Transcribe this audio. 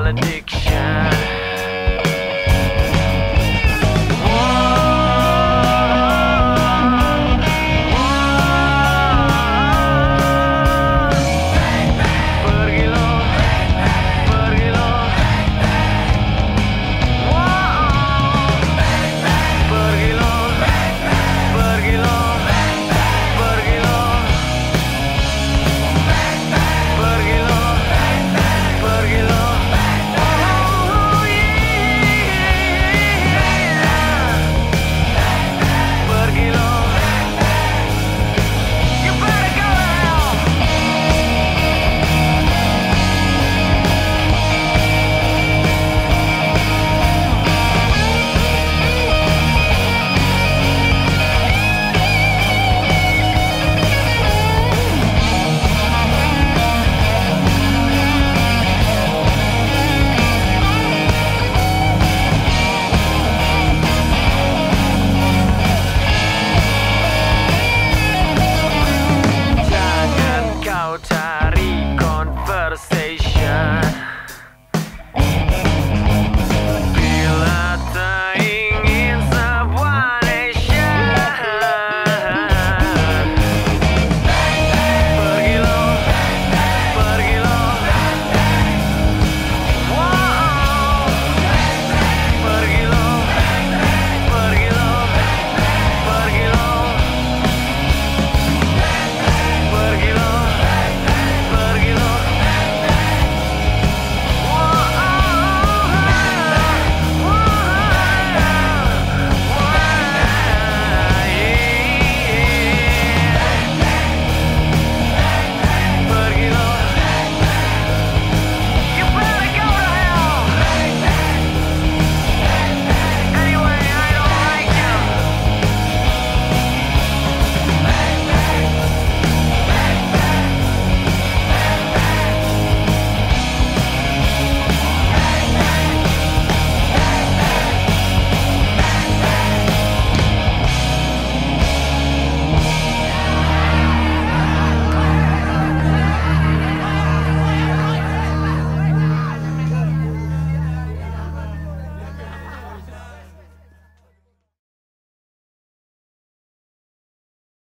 malediction.